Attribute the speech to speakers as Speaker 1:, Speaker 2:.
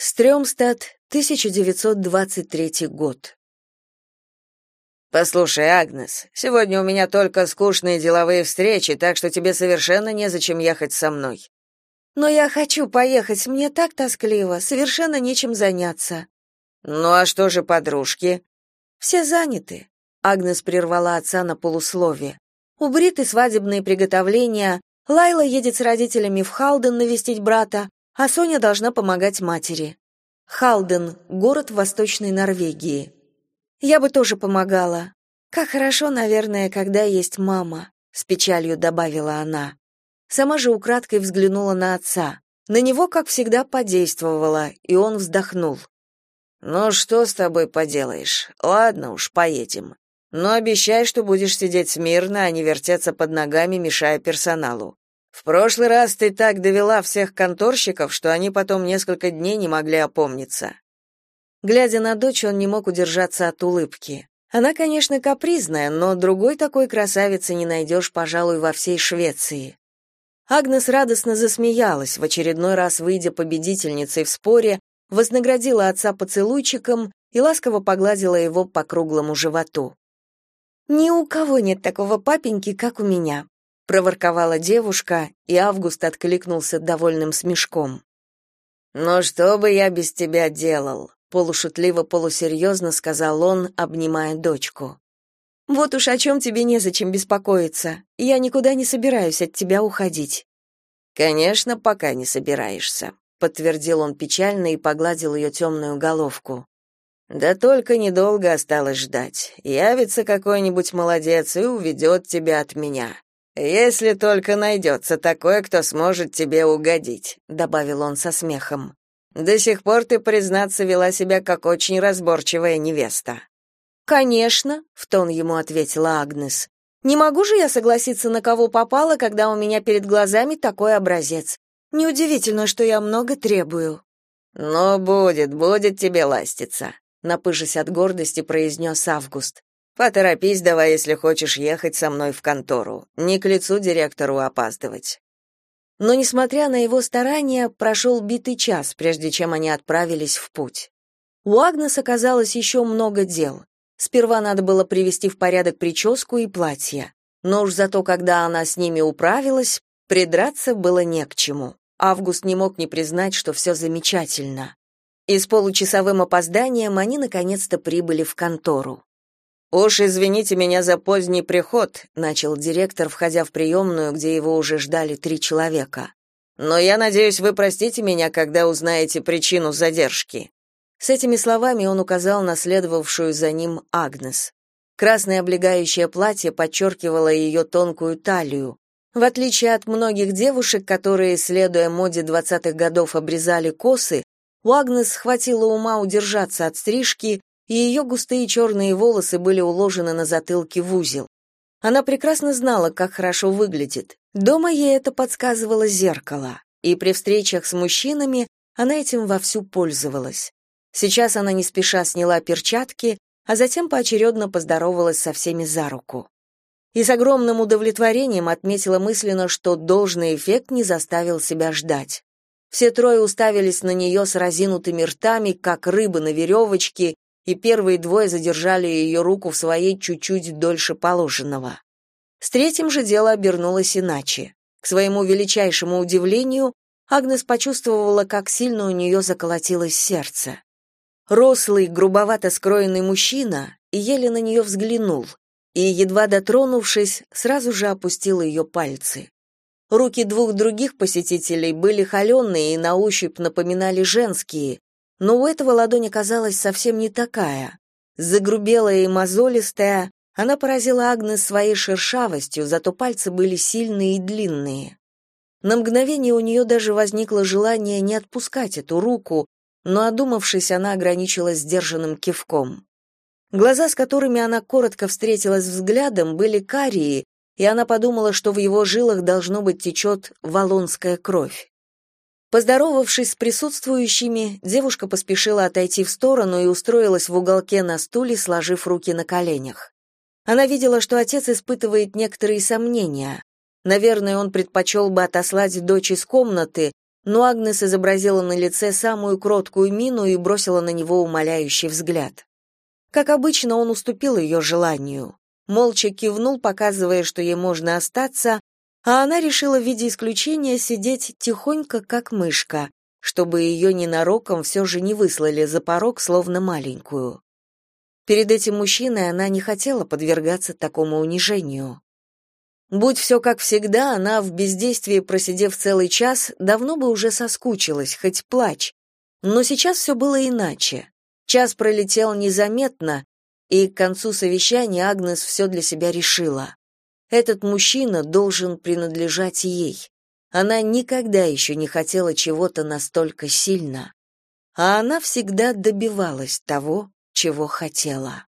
Speaker 1: Стрёмстад, 1923 год.
Speaker 2: Послушай, Агнес, сегодня у меня только скучные деловые встречи, так что тебе совершенно незачем ехать со мной.
Speaker 1: Но я хочу поехать, мне так тоскливо, совершенно нечем заняться.
Speaker 2: Ну а что же подружки?
Speaker 1: Все заняты. Агнес прервала отца на полуслове. У Бриты свадебные приготовления, Лайла едет с родителями в Халден навестить брата, а Соня должна помогать матери. Халден, город в Восточной Норвегии. Я бы тоже помогала. Как хорошо, наверное, когда есть мама, с печалью добавила она. Сама же украдкой взглянула на отца. На него, как всегда, подействовала, и он вздохнул.
Speaker 2: Ну что с тобой поделаешь? Ладно уж, поедем. Но обещай, что будешь сидеть смирно, а не вертеться под ногами, мешая персоналу. В прошлый раз ты так довела всех конторщиков, что они потом несколько дней не могли опомниться.
Speaker 1: Глядя на дочь, он не мог удержаться от улыбки. Она, конечно, капризная, но другой такой красавицы не найдешь, пожалуй, во всей Швеции. Агнес радостно засмеялась, в очередной раз выйдя победительницей в споре, вознаградила отца поцелуйчиком и ласково погладила его по круглому животу. «Ни у кого нет такого папеньки, как у меня проворковала девушка, и Август откликнулся довольным смешком.
Speaker 2: "Но что бы я без тебя делал?" полушутливо полусерьезно сказал он, обнимая дочку.
Speaker 1: Вот уж о чем тебе незачем беспокоиться. Я никуда не собираюсь от тебя уходить.
Speaker 2: Конечно, пока не собираешься, подтвердил он печально и погладил ее темную головку. Да только недолго осталось ждать. Явится какой-нибудь молодец и уведет тебя от меня. Если только найдется такой, кто сможет тебе угодить, добавил он со смехом. До сих пор ты, признаться, вела себя как очень разборчивая невеста.
Speaker 1: Конечно, в тон ему ответила Агнес. Не могу же я согласиться на кого попало, когда у меня перед глазами такой образец. Неудивительно, что я много требую.
Speaker 2: Но будет, будет тебе ластиться, напыжись от гордости, произнес Август. Поторопись давай, если хочешь ехать со мной в контору. Не к лицу директору опаздывать.
Speaker 1: Но несмотря на его старания, прошел битый час, прежде чем они отправились в путь. У Агнес оказалось еще много дел. Сперва надо было привести в порядок прическу и платье. Но уж зато, когда она с ними управилась, придраться было не к чему. Август не мог не признать, что все замечательно. И с получасовым опозданием они наконец-то прибыли в контору.
Speaker 2: «Уж извините меня за поздний приход», — начал директор, входя в приемную, где его уже ждали три человека. «Но я надеюсь, вы простите меня, когда узнаете причину задержки».
Speaker 1: С этими словами он указал на следовавшую за ним Агнес. Красное облегающее платье подчеркивало ее тонкую талию. В отличие от многих девушек, которые, следуя моде двадцатых годов, обрезали косы, у Агнес хватило ума удержаться от стрижки и ее густые черные волосы были уложены на затылке в узел. Она прекрасно знала, как хорошо выглядит. Дома ей это подсказывало зеркало, и при встречах с мужчинами она этим вовсю пользовалась. Сейчас она не спеша сняла перчатки, а затем поочередно поздоровалась со всеми за руку. И с огромным удовлетворением отметила мысленно, что должный эффект не заставил себя ждать. Все трое уставились на нее с разинутыми ртами, как рыбы на веревочке, и первые двое задержали ее руку в своей чуть-чуть дольше положенного. С третьим же дело обернулось иначе. К своему величайшему удивлению, Агнес почувствовала, как сильно у нее заколотилось сердце. Рослый, грубовато скроенный мужчина еле на нее взглянул и, едва дотронувшись, сразу же опустил ее пальцы. Руки двух других посетителей были холеные и на ощупь напоминали женские, но у этого ладонь оказалась совсем не такая. Загрубелая и мозолистая, она поразила Агнес своей шершавостью, зато пальцы были сильные и длинные. На мгновение у нее даже возникло желание не отпускать эту руку, но, одумавшись, она ограничилась сдержанным кивком. Глаза, с которыми она коротко встретилась взглядом, были карие, и она подумала, что в его жилах должно быть течет валонская кровь. Поздоровавшись с присутствующими, девушка поспешила отойти в сторону и устроилась в уголке на стуле, сложив руки на коленях. Она видела, что отец испытывает некоторые сомнения. Наверное, он предпочел бы отослать дочь из комнаты, но Агнес изобразила на лице самую кроткую мину и бросила на него умоляющий взгляд. Как обычно, он уступил ее желанию. Молча кивнул, показывая, что ей можно остаться, а она решила в виде исключения сидеть тихонько, как мышка, чтобы ее ненароком все же не выслали за порог, словно маленькую. Перед этим мужчиной она не хотела подвергаться такому унижению. Будь все как всегда, она в бездействии, просидев целый час, давно бы уже соскучилась, хоть плачь. Но сейчас все было иначе. Час пролетел незаметно, и к концу совещания Агнес все для себя решила. Этот мужчина должен принадлежать ей. Она никогда еще не хотела чего-то настолько сильно. А она всегда добивалась того, чего хотела.